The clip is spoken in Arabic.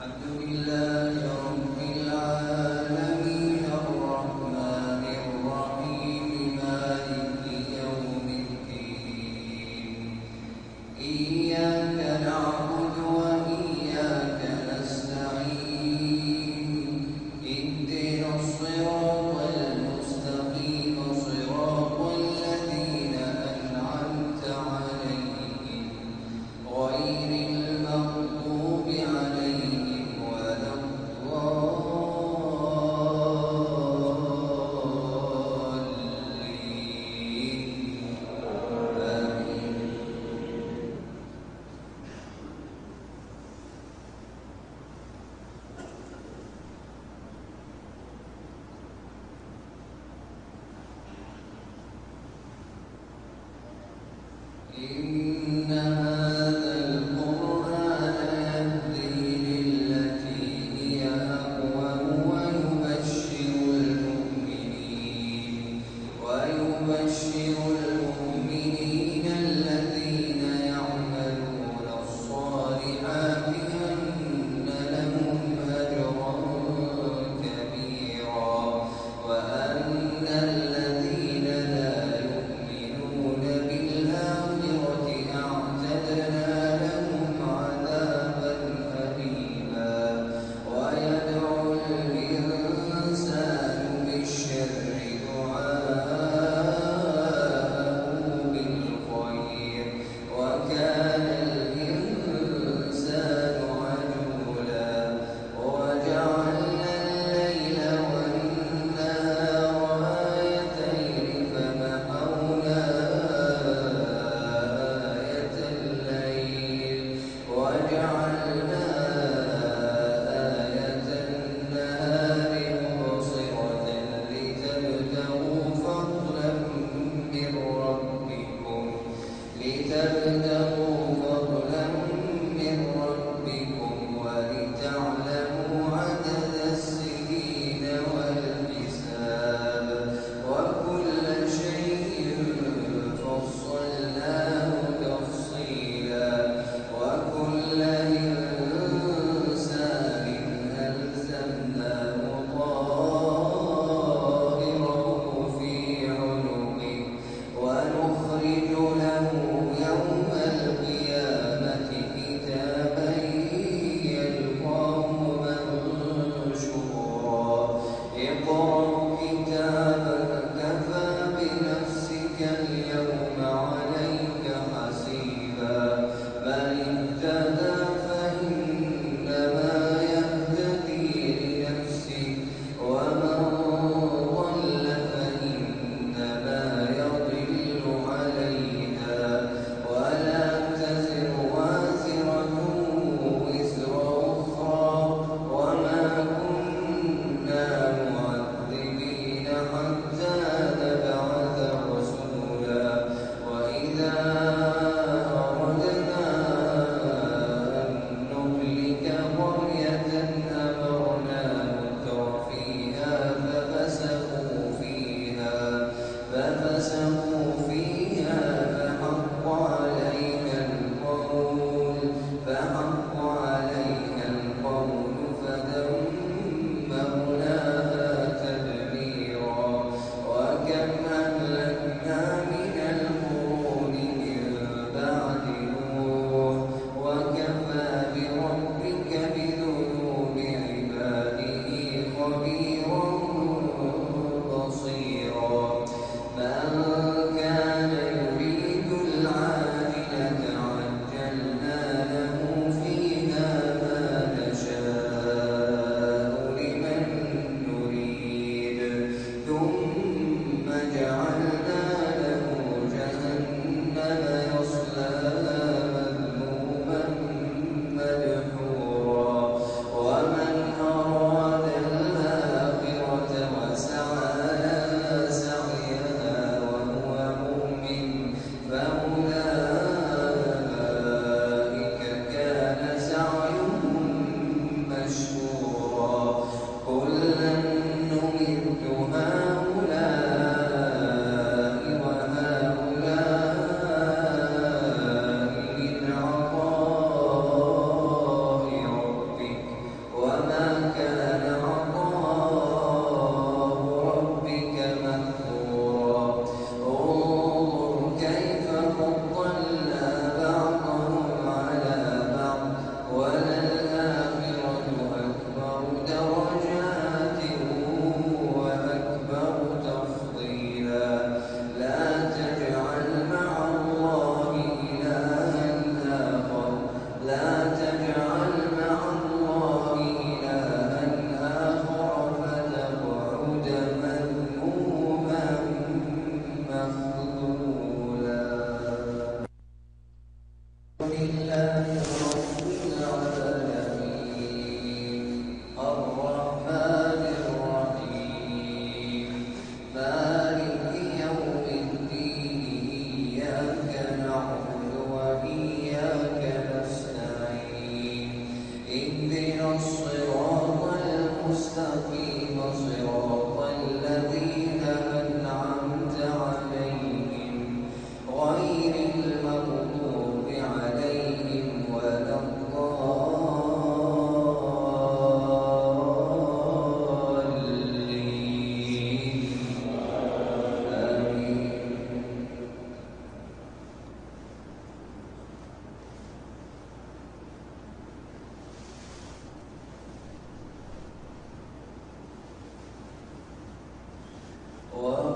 غير المغضوب Amen. المستقيم صراط Or